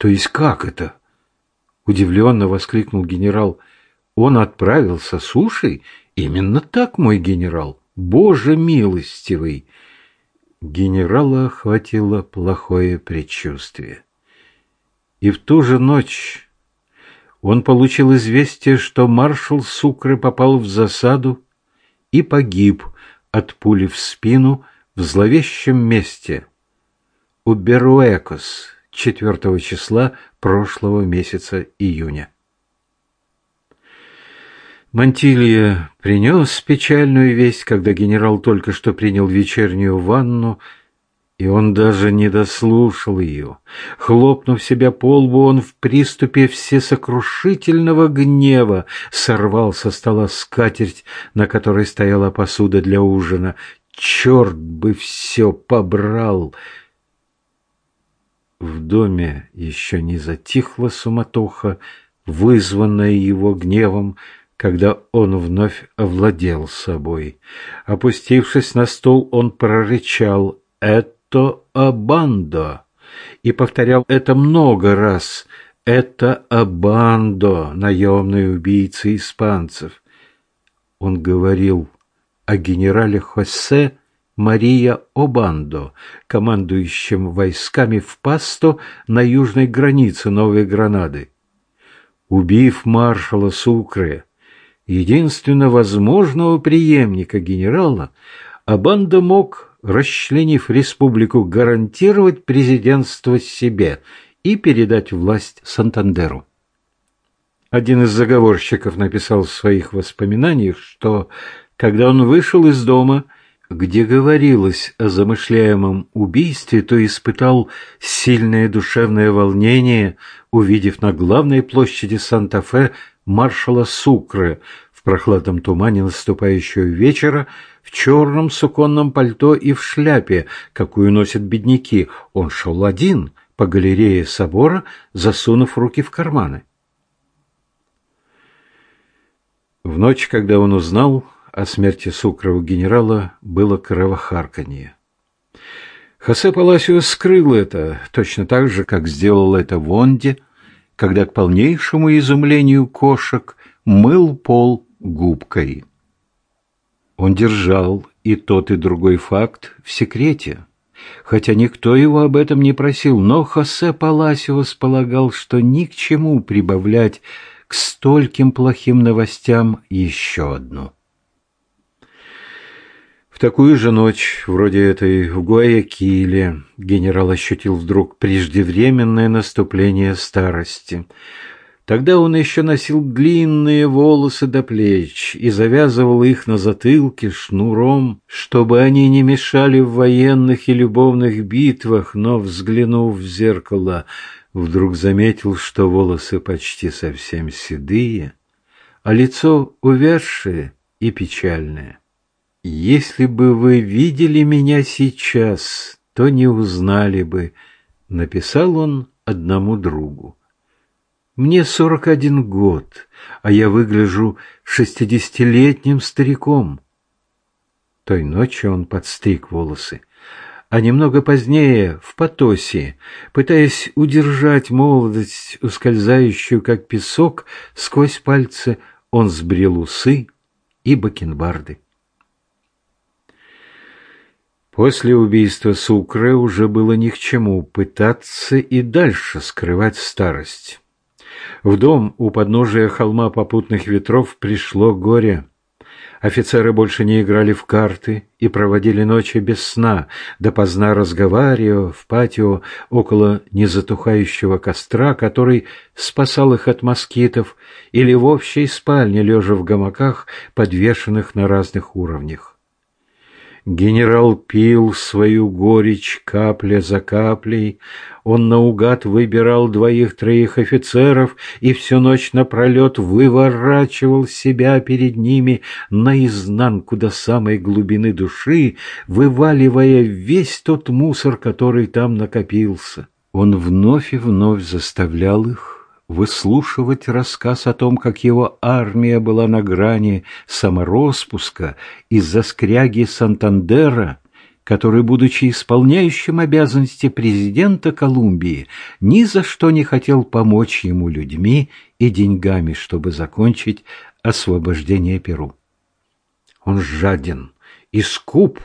То есть как это? Удивленно воскликнул генерал. Он отправился сушей? Именно так, мой генерал. Боже милостивый! Генерала охватило плохое предчувствие. И в ту же ночь он получил известие, что маршал Сукры попал в засаду и погиб от пули в спину в зловещем месте у Беруэкос 4 числа прошлого месяца июня. Мантилья принес печальную весть, когда генерал только что принял вечернюю ванну, и он даже не дослушал ее. Хлопнув себя по лбу, он в приступе всесокрушительного гнева сорвал со стола скатерть, на которой стояла посуда для ужина. Черт бы все побрал! В доме еще не затихла суматоха, вызванная его гневом, когда он вновь овладел собой. Опустившись на стол, он прорычал «Это Абандо!» и повторял это много раз. «Это Абандо, наемный убийца испанцев!» Он говорил о генерале Хосе Мария Обандо, командующем войсками в Пасто на южной границе Новой Гранады. Убив маршала Сукре, единственно возможного преемника генерала, Абанда мог, расчленив республику, гарантировать президентство себе и передать власть Сантандеру. Один из заговорщиков написал в своих воспоминаниях, что, когда он вышел из дома, где говорилось о замышляемом убийстве, то испытал сильное душевное волнение, увидев на главной площади Санта-Фе маршала Сукры в прохладном тумане наступающего вечера, в черном суконном пальто и в шляпе, какую носят бедняки. Он шел один по галерее собора, засунув руки в карманы. В ночь, когда он узнал о смерти Сукрова генерала, было кровохарканье. Хосе Паласио скрыл это, точно так же, как сделал это Вонде, когда к полнейшему изумлению кошек мыл пол губкой. Он держал и тот, и другой факт в секрете, хотя никто его об этом не просил, но Хосе Паласиос полагал, что ни к чему прибавлять к стольким плохим новостям еще одну. Такую же ночь, вроде этой в Гуаякиле, генерал ощутил вдруг преждевременное наступление старости. Тогда он еще носил длинные волосы до плеч и завязывал их на затылке шнуром, чтобы они не мешали в военных и любовных битвах, но, взглянув в зеркало, вдруг заметил, что волосы почти совсем седые, а лицо увядшее и печальное. «Если бы вы видели меня сейчас, то не узнали бы», — написал он одному другу. «Мне сорок один год, а я выгляжу шестидесятилетним стариком». Той ночью он подстриг волосы а немного позднее, в Потосе, пытаясь удержать молодость, ускользающую как песок, сквозь пальцы он сбрил усы и бакенбарды. После убийства Сукры уже было ни к чему пытаться и дальше скрывать старость. В дом у подножия холма попутных ветров пришло горе. Офицеры больше не играли в карты и проводили ночи без сна, допоздна разговаривая в патио около незатухающего костра, который спасал их от москитов, или в общей спальне, лежа в гамаках, подвешенных на разных уровнях. Генерал пил свою горечь капля за каплей, он наугад выбирал двоих-троих офицеров и всю ночь напролет выворачивал себя перед ними наизнанку до самой глубины души, вываливая весь тот мусор, который там накопился. Он вновь и вновь заставлял их выслушивать рассказ о том, как его армия была на грани самороспуска из-за скряги Сантандера который, будучи исполняющим обязанности президента Колумбии, ни за что не хотел помочь ему людьми и деньгами, чтобы закончить освобождение Перу. Он жаден и скуп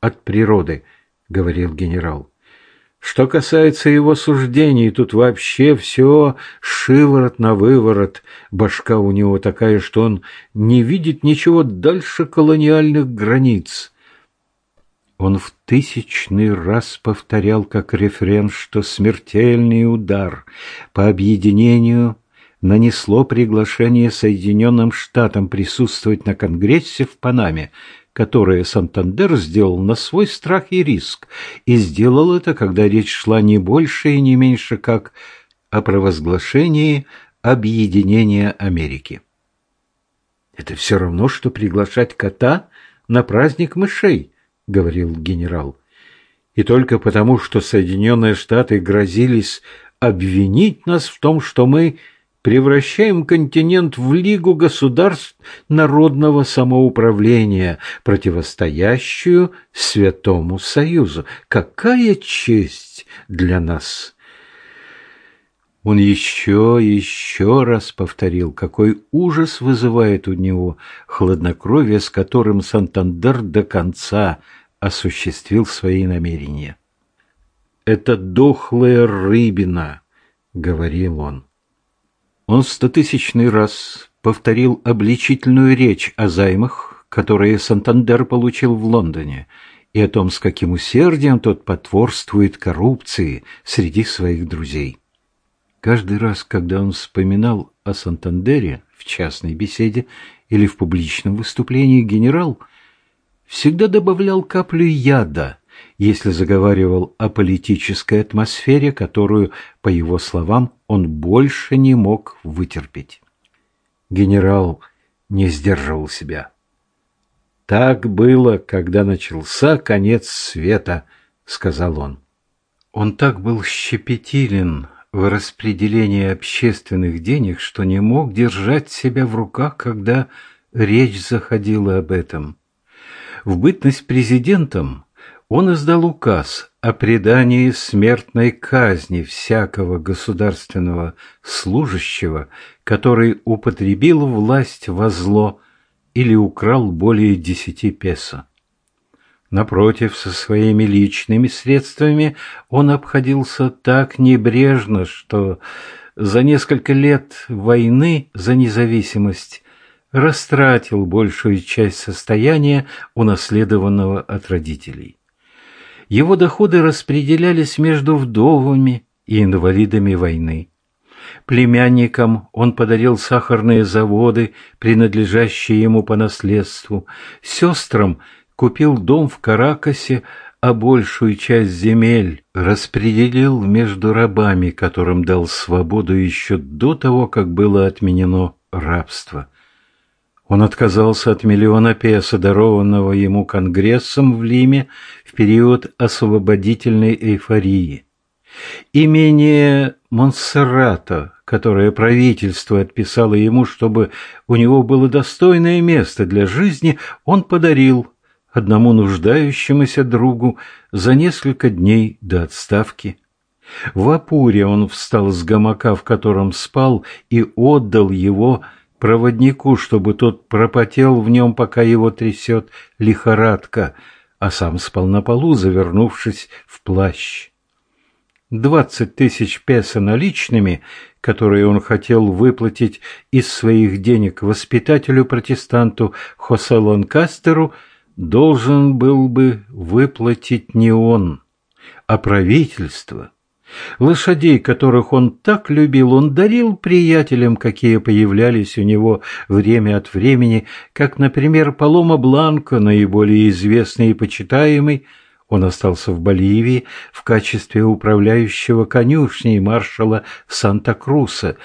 от природы, говорил генерал. Что касается его суждений, тут вообще все шиворот на выворот. Башка у него такая, что он не видит ничего дальше колониальных границ. Он в тысячный раз повторял как рефрен, что смертельный удар по объединению нанесло приглашение Соединенным Штатам присутствовать на Конгрессе в Панаме, которое Сантандер сделал на свой страх и риск, и сделал это, когда речь шла не больше и не меньше, как о провозглашении объединения Америки. «Это все равно, что приглашать кота на праздник мышей», — говорил генерал. «И только потому, что Соединенные Штаты грозились обвинить нас в том, что мы превращаем континент в Лигу государств народного самоуправления, противостоящую Святому Союзу. Какая честь для нас! Он еще и еще раз повторил, какой ужас вызывает у него хладнокровие, с которым Сантандер до конца осуществил свои намерения. «Это дохлая рыбина», — говорил он. Он стотысячный раз повторил обличительную речь о займах, которые Сантандер получил в Лондоне, и о том, с каким усердием тот потворствует коррупции среди своих друзей. Каждый раз, когда он вспоминал о Сантандере в частной беседе или в публичном выступлении, генерал всегда добавлял каплю яда – если заговаривал о политической атмосфере, которую, по его словам, он больше не мог вытерпеть. Генерал не сдерживал себя. «Так было, когда начался конец света», — сказал он. Он так был щепетилен в распределении общественных денег, что не мог держать себя в руках, когда речь заходила об этом. В бытность президентом он издал указ о предании смертной казни всякого государственного служащего, который употребил власть во зло или украл более десяти песо. Напротив, со своими личными средствами он обходился так небрежно, что за несколько лет войны за независимость растратил большую часть состояния, унаследованного от родителей. Его доходы распределялись между вдовами и инвалидами войны. Племянникам он подарил сахарные заводы, принадлежащие ему по наследству. Сестрам купил дом в Каракасе, а большую часть земель распределил между рабами, которым дал свободу еще до того, как было отменено рабство. Он отказался от миллиона песо, дарованного ему Конгрессом в Лиме в период освободительной эйфории. Имение Монсеррато, которое правительство отписало ему, чтобы у него было достойное место для жизни, он подарил одному нуждающемуся другу за несколько дней до отставки. В Апуре он встал с гамака, в котором спал, и отдал его проводнику, чтобы тот пропотел в нем, пока его трясет лихорадка, а сам спал на полу, завернувшись в плащ. Двадцать тысяч песо наличными, которые он хотел выплатить из своих денег воспитателю-протестанту Хосе Ланкастеру, должен был бы выплатить не он, а правительство. Лошадей, которых он так любил, он дарил приятелям, какие появлялись у него время от времени, как, например, Палома Бланко, наиболее известный и почитаемый. Он остался в Боливии в качестве управляющего конюшней маршала Санта-Круса,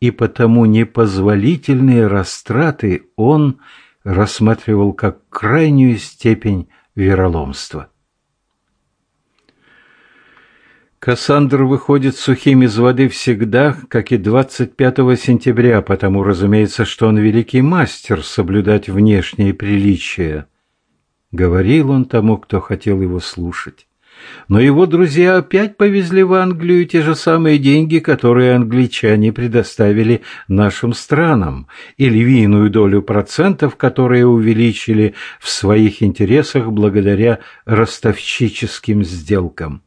и потому непозволительные растраты он рассматривал как крайнюю степень вероломства. Кассандр выходит сухим из воды всегда, как и 25 сентября, потому, разумеется, что он великий мастер соблюдать внешние приличия. говорил он тому, кто хотел его слушать. Но его друзья опять повезли в Англию те же самые деньги, которые англичане предоставили нашим странам, и львиную долю процентов, которые увеличили в своих интересах благодаря ростовщическим сделкам.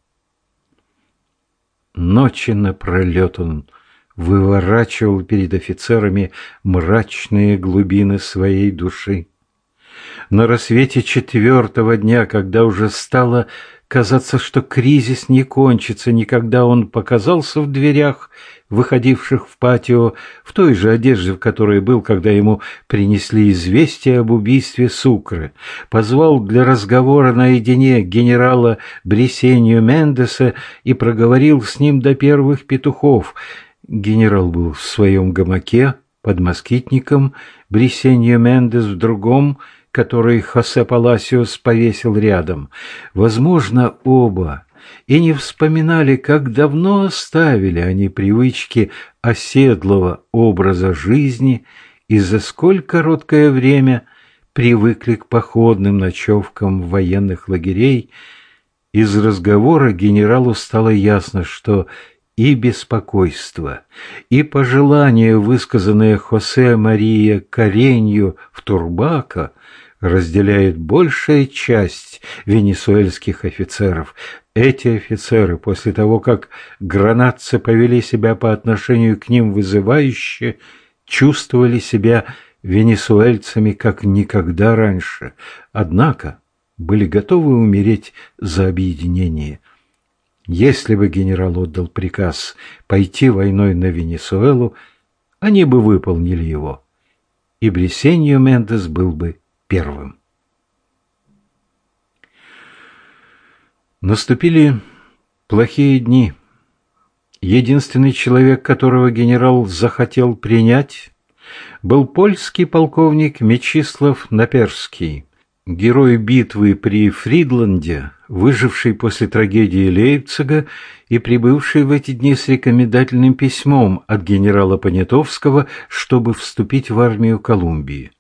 Ночи напролет он выворачивал перед офицерами мрачные глубины своей души. На рассвете четвертого дня, когда уже стало казаться, что кризис не кончится, никогда он показался в дверях, выходивших в патио, в той же одежде, в которой был, когда ему принесли известие об убийстве Сукры, позвал для разговора наедине генерала Бресенью Мендеса и проговорил с ним до первых петухов. Генерал был в своем гамаке под москитником, Бресенью Мендес в другом — который Хосе Паласиос повесил рядом. Возможно, оба и не вспоминали, как давно оставили они привычки оседлого образа жизни и за сколь короткое время привыкли к походным ночевкам военных лагерей. Из разговора генералу стало ясно, что и беспокойство, и пожелания, высказанные Хосе Мария Каренью в Турбако, разделяет большая часть венесуэльских офицеров. Эти офицеры, после того, как гранатцы повели себя по отношению к ним вызывающе, чувствовали себя венесуэльцами как никогда раньше, однако были готовы умереть за объединение. Если бы генерал отдал приказ пойти войной на Венесуэлу, они бы выполнили его, и Бресеньо Мендес был бы первым. Наступили плохие дни. Единственный человек, которого генерал захотел принять, был польский полковник Мечислав Наперский, герой битвы при Фридланде, выживший после трагедии Лейпцига и прибывший в эти дни с рекомендательным письмом от генерала Понятовского, чтобы вступить в армию Колумбии.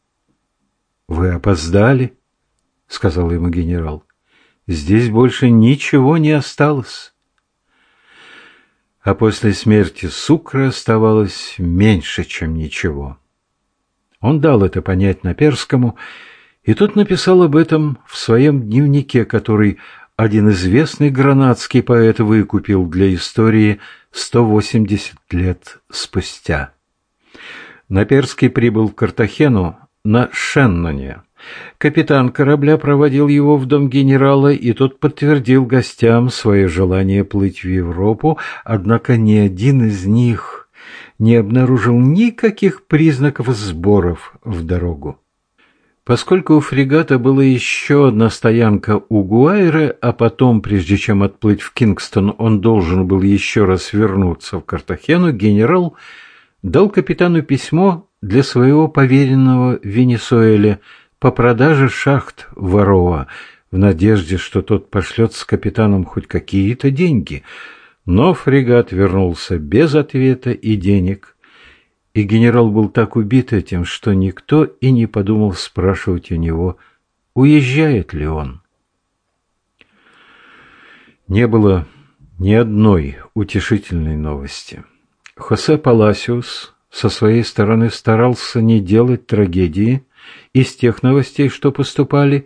«Вы опоздали», — сказал ему генерал. «Здесь больше ничего не осталось». А после смерти Сукра оставалось меньше, чем ничего. Он дал это понять Наперскому, и тот написал об этом в своем дневнике, который один известный гранадский поэт выкупил для истории 180 лет спустя. Наперский прибыл в Картахену на Шенноне. Капитан корабля проводил его в дом генерала, и тот подтвердил гостям свое желание плыть в Европу, однако ни один из них не обнаружил никаких признаков сборов в дорогу. Поскольку у фрегата была еще одна стоянка у Гуайры, а потом, прежде чем отплыть в Кингстон, он должен был еще раз вернуться в Картахену, генерал дал капитану письмо для своего поверенного в Венесуэле по продаже шахт Ворова в надежде, что тот пошлет с капитаном хоть какие-то деньги. Но фрегат вернулся без ответа и денег, и генерал был так убит этим, что никто и не подумал спрашивать у него, уезжает ли он. Не было ни одной утешительной новости. Хосе Паласиус со своей стороны старался не делать трагедии из тех новостей, что поступали,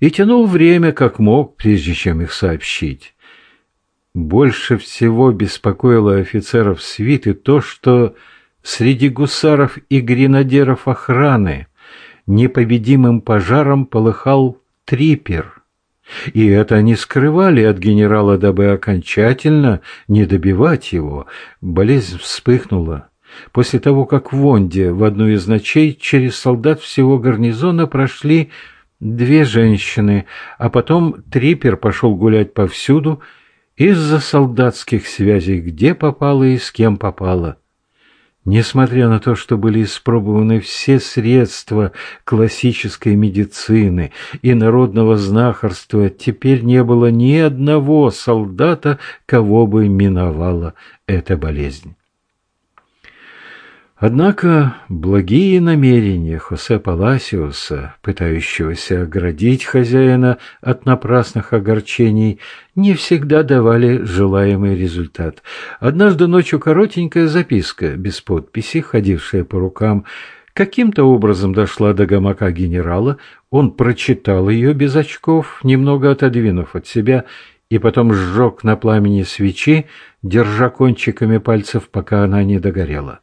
и тянул время как мог, прежде чем их сообщить. Больше всего беспокоило офицеров свиты то, что среди гусаров и гренадеров охраны непобедимым пожаром полыхал трипер. И это они скрывали от генерала, дабы окончательно не добивать его. Болезнь вспыхнула После того, как в Вонде в одну из ночей через солдат всего гарнизона прошли две женщины, а потом Трипер пошел гулять повсюду из-за солдатских связей, где попало и с кем попало. Несмотря на то, что были испробованы все средства классической медицины и народного знахарства, теперь не было ни одного солдата, кого бы миновала эта болезнь. Однако благие намерения Хосе Паласиуса, пытающегося оградить хозяина от напрасных огорчений, не всегда давали желаемый результат. Однажды ночью коротенькая записка, без подписи, ходившая по рукам, каким-то образом дошла до гамака генерала, он прочитал ее без очков, немного отодвинув от себя, и потом сжег на пламени свечи, держа кончиками пальцев, пока она не догорела.